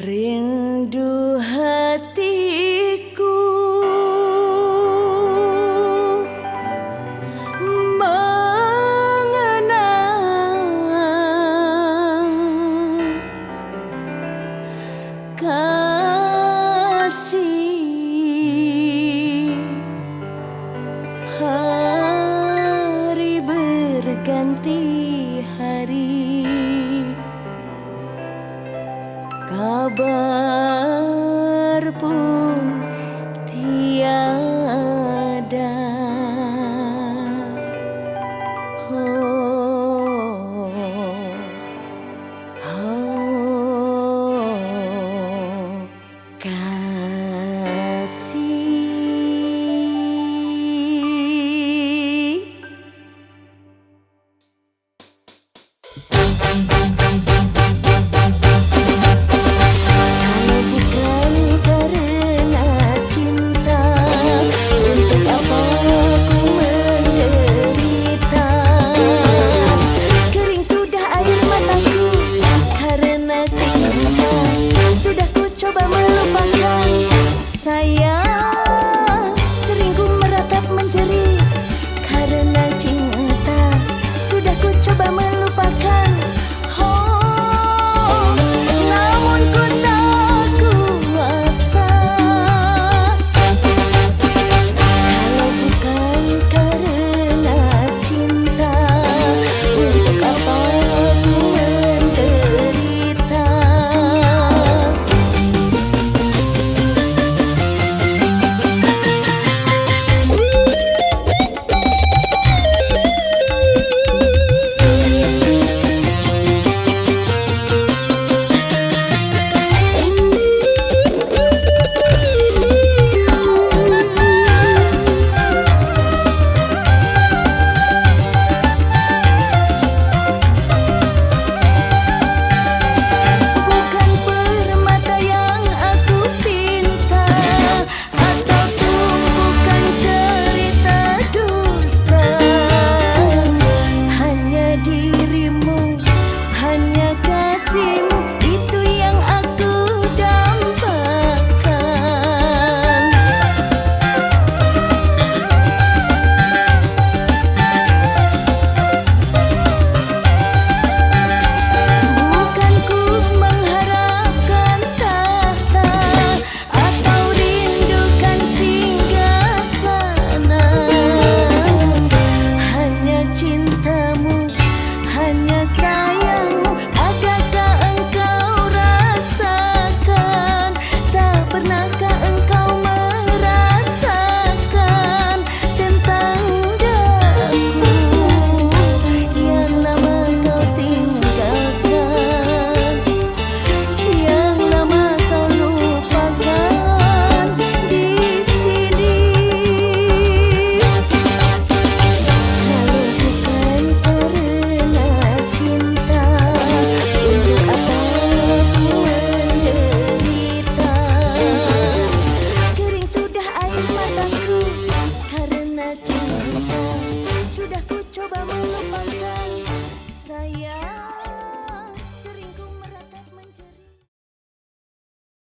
Rindu hatiku mengenang kasih hari berganti hari kabar pun tiada. Oh, oh, kasih.